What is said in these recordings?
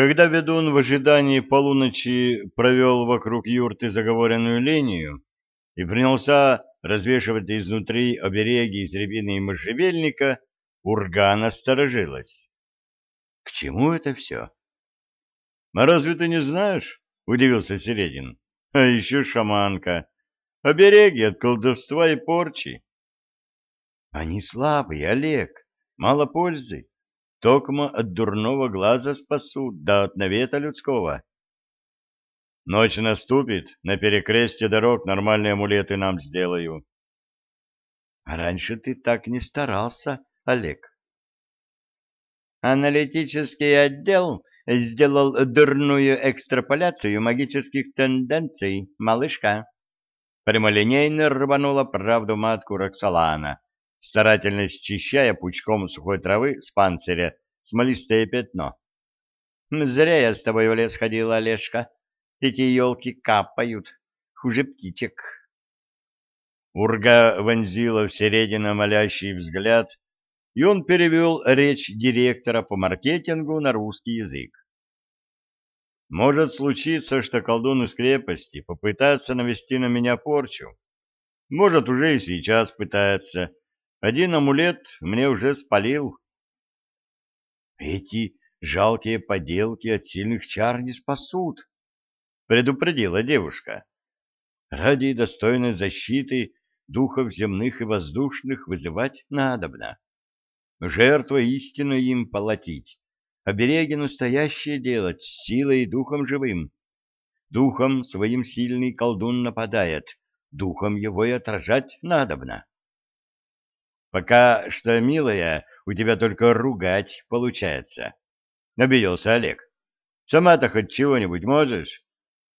Когда ведун в ожидании полуночи провел вокруг юрты заговоренную линию и принялся развешивать изнутри обереги из рябины и можжевельника, урга насторожилась. — К чему это все? — А разве ты не знаешь? — удивился Середин. — А еще шаманка. Обереги от колдовства и порчи. — Они слабые, Олег, мало пользы. Токмо от дурного глаза спасут, да от навета людского. Ночь наступит, на перекрестье дорог нормальные амулеты нам сделаю. А раньше ты так не старался, Олег. Аналитический отдел сделал дурную экстраполяцию магических тенденций, малышка. Прямолинейно рванула правду матку Роксолана, старательно счищая пучком сухой травы с панциря смолистое пятно. «Зря я с тобой в лес ходила, Олежка. Эти елки капают, хуже птичек». Урга вонзила в середину молящий взгляд, и он перевел речь директора по маркетингу на русский язык. «Может случиться, что колдун из крепости попытается навести на меня порчу. Может, уже и сейчас пытается, один амулет мне уже спалил. Эти жалкие поделки от сильных чар не спасут, предупредила девушка. Ради достойной защиты духов земных и воздушных вызывать надобно. Жертву истину им полотить, обереги настоящие делать силой и духом живым. Духом своим сильный колдун нападает, духом его и отражать надобно. Пока что, милая, у тебя только ругать получается. Обиделся Олег. Сама-то хоть чего-нибудь можешь?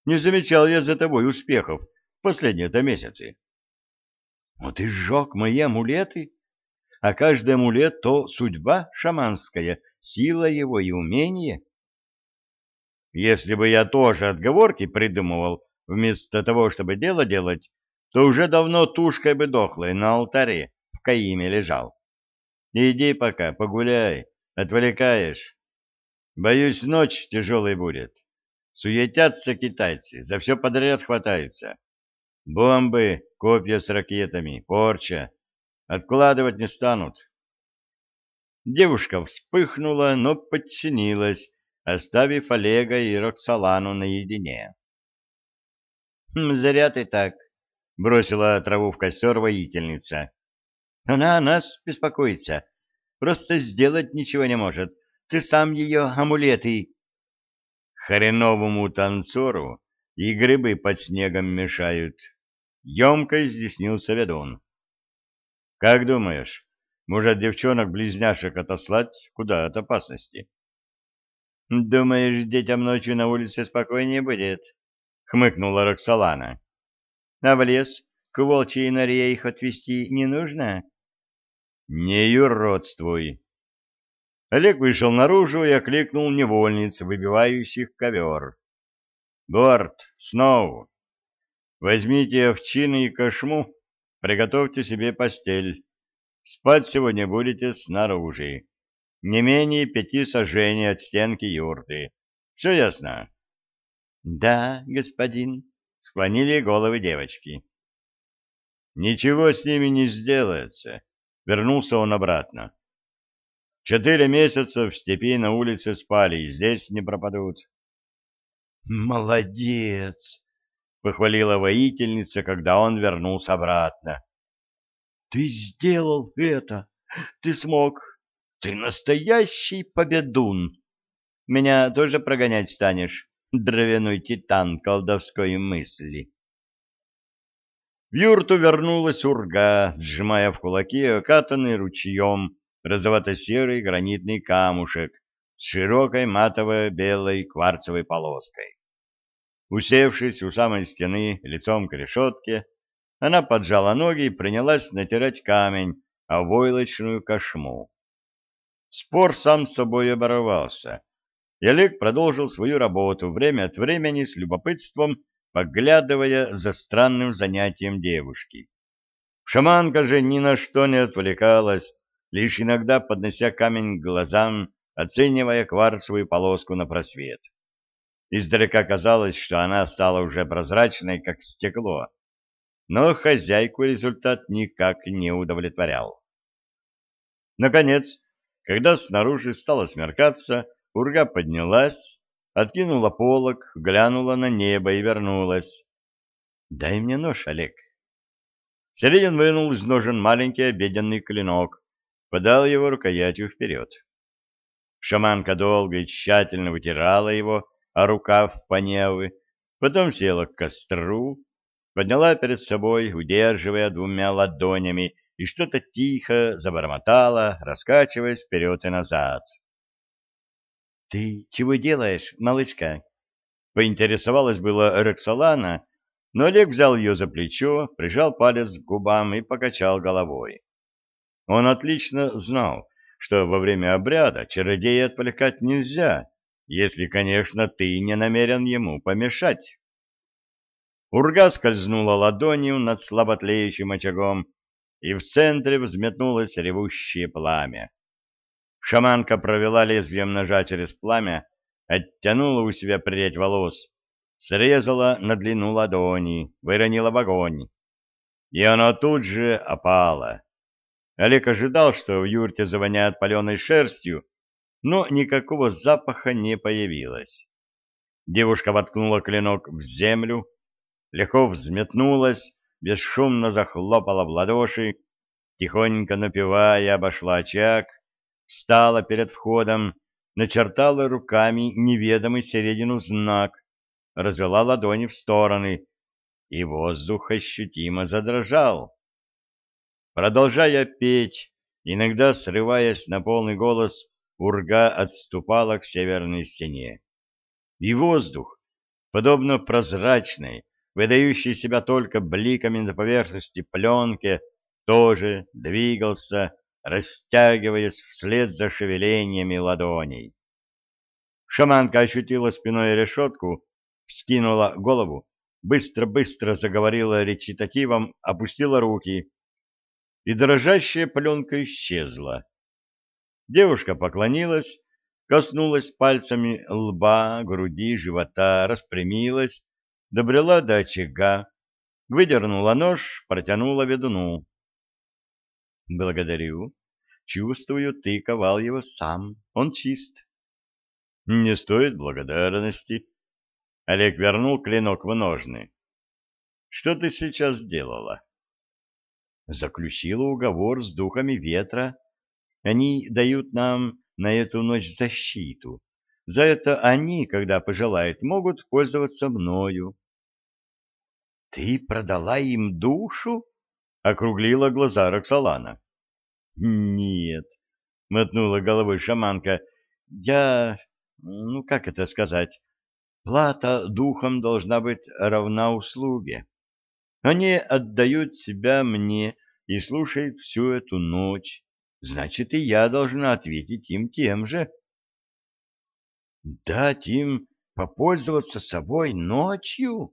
Не замечал я за тобой успехов в последние-то месяцы. Вот и сжег мои амулеты. А каждый амулет — то судьба шаманская, сила его и умение. Если бы я тоже отговорки придумывал, вместо того, чтобы дело делать, то уже давно тушкой бы дохлой на алтаре в Каиме лежал. Иди пока, погуляй, отвлекаешь. Боюсь, ночь тяжелой будет. Суетятся китайцы, за все подряд хватаются. Бомбы, копья с ракетами, порча. Откладывать не станут. Девушка вспыхнула, но подчинилась, оставив Олега и Роксолану наедине. «Хм, «Зря ты так», — бросила траву в костер воительница. Она о нас беспокоится. Просто сделать ничего не может. Ты сам ее амулеты... Хреновому танцору и грибы под снегом мешают. Емко изъяснился ведун. Как думаешь, может девчонок-близняшек отослать куда от опасности? Думаешь, детям ночью на улице спокойнее будет? Хмыкнула Роксолана. А в лес к волчьей норе их отвезти не нужно? Не юродствуй. Олег вышел наружу и окликнул невольниц, выбивающих ковер. Горд, Сноу, возьмите овчины и кошму, приготовьте себе постель. Спать сегодня будете снаружи. Не менее пяти сажений от стенки юрты. Все ясно? — Да, господин, — склонили головы девочки. — Ничего с ними не сделается. Вернулся он обратно. Четыре месяца в степи на улице спали, и здесь не пропадут. «Молодец!» — похвалила воительница, когда он вернулся обратно. «Ты сделал это! Ты смог! Ты настоящий победун! Меня тоже прогонять станешь, дровяной титан колдовской мысли!» В юрту вернулась урга, сжимая в кулаки окатанный ручьем розовато-серый гранитный камушек с широкой матово-белой кварцевой полоской. Усевшись у самой стены лицом к решетке, она поджала ноги и принялась натирать камень о войлочную кошму. Спор сам с собой оборвался, и Олег продолжил свою работу время от времени с любопытством поглядывая за странным занятием девушки. Шаманка же ни на что не отвлекалась, лишь иногда поднося камень к глазам, оценивая кварцевую полоску на просвет. Издалека казалось, что она стала уже прозрачной, как стекло, но хозяйку результат никак не удовлетворял. Наконец, когда снаружи стало смеркаться, урга поднялась, откинула полог, глянула на небо и вернулась. — Дай мне нож, Олег. Середин вынул из ножен маленький обеденный клинок, подал его рукоятью вперед. Шаманка долго и тщательно вытирала его, а рукав поневы, потом села к костру, подняла перед собой, удерживая двумя ладонями, и что-то тихо забормотала, раскачиваясь вперед и назад. — Ты чего делаешь, малышка? — поинтересовалась была Роксолана, но Олег взял ее за плечо, прижал палец к губам и покачал головой. Он отлично знал, что во время обряда чародея отвлекать нельзя, если, конечно, ты не намерен ему помешать. Урга скользнула ладонью над слаботлеющим очагом, и в центре взметнулось ревущее пламя. Шаманка провела лезвием ножа через пламя, оттянула у себя прядь волос, срезала на длину ладони, выронила в огонь. И оно тут же опало. Олег ожидал, что в юрте завоняет паленой шерстью, но никакого запаха не появилось. Девушка воткнула клинок в землю, легко взметнулась, бесшумно захлопала в ладоши, тихонько напевая, обошла очаг, встала перед входом, начертала руками неведомый середину знак, развела ладони в стороны, и воздух ощутимо задрожал. Продолжая петь, иногда срываясь на полный голос, урга отступала к северной стене. И воздух, подобно прозрачной, выдающей себя только бликами на поверхности пленки, тоже двигался, растягиваясь вслед за шевелениями ладоней. Шаманка ощутила спиной решетку вскинула голову, быстро-быстро заговорила речитативом, опустила руки, и дрожащая пленка исчезла. Девушка поклонилась, коснулась пальцами лба, груди, живота, распрямилась, добрела до очага, выдернула нож, протянула ведуну. — Благодарю. Чувствую, ты ковал его сам. Он чист. — Не стоит благодарности, Олег вернул клинок в ножны. Что ты сейчас сделала? Заключила уговор с духами ветра. Они дают нам на эту ночь защиту. За это они, когда пожелают, могут пользоваться мною. — Ты продала им душу? — округлила глаза Роксолана. — Нет, — мотнула головой шаманка. — Я... ну, как это сказать? Плата духом должна быть равна услуге. Они отдают себя мне и слушают всю эту ночь. Значит, и я должна ответить им тем же. Дать им попользоваться собой ночью?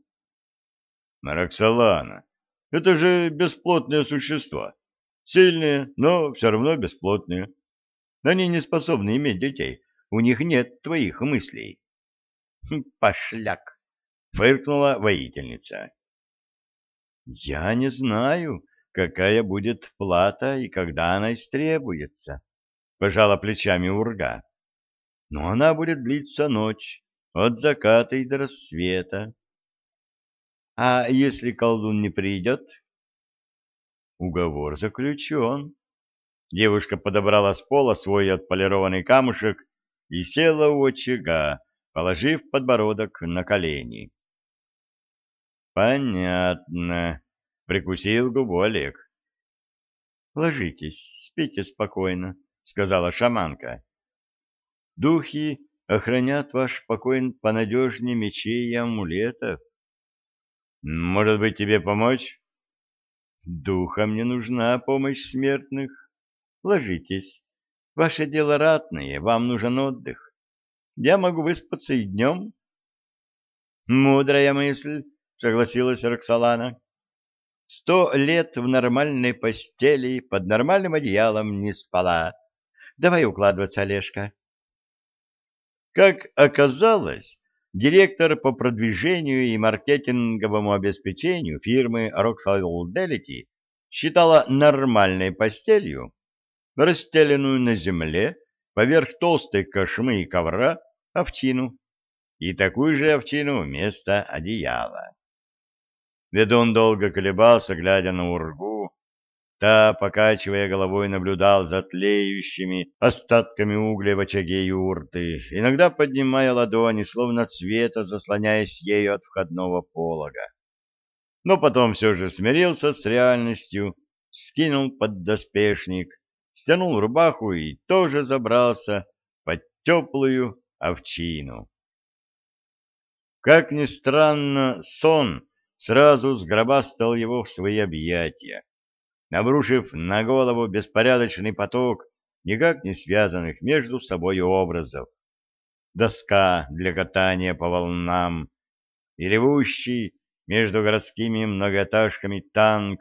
Роксолана, это же бесплотные существа. Сильные, но все равно бесплотные. Они не способны иметь детей. У них нет твоих мыслей. Пошляк! Фыркнула воительница. Я не знаю, какая будет плата и когда она истребуется, пожала плечами урга. Но она будет длиться ночь, от заката и до рассвета. А если колдун не придет? Уговор заключен. Девушка подобрала с пола свой отполированный камушек и села у очага, положив подбородок на колени. «Понятно», — прикусил губу Олег. «Ложитесь, спите спокойно», — сказала шаманка. «Духи охранят ваш покой понадежнее мечей и амулетов». «Может быть, тебе помочь?» «Духам не нужна помощь смертных. Ложитесь. Ваше дело ратное, вам нужен отдых я могу выспаться и днем. Мудрая мысль, согласилась Роксолана. Сто лет в нормальной постели под нормальным одеялом не спала. Давай укладываться, Олежка. Как оказалось, директор по продвижению и маркетинговому обеспечению фирмы Roxal Delity считала нормальной постелью, расстеленную на земле поверх толстой кошмы и ковра овчину, и такую же овчину вместо одеяла. Ведун долго колебался, глядя на ургу. Та, покачивая головой, наблюдал за тлеющими остатками угля в очаге юрты, иногда поднимая ладони, словно цвета заслоняясь ею от входного полога. Но потом все же смирился с реальностью, скинул поддоспешник, стянул рубаху и тоже забрался под теплую овчину. Как ни странно, сон сразу сгробастал его в свои объятия, набрушив на голову беспорядочный поток никак не связанных между собой образов. Доска для катания по волнам и ревущий между городскими многоэтажками танк,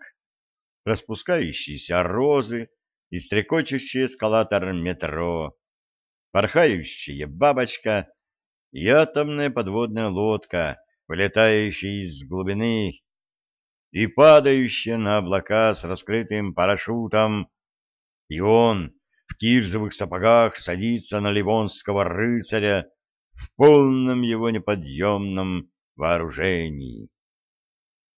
распускающиеся розы и стрекочущий эскалатор метро, порхающая бабочка и атомная подводная лодка, вылетающая из глубины и падающая на облака с раскрытым парашютом, и он в кирзовых сапогах садится на ливонского рыцаря в полном его неподъемном вооружении.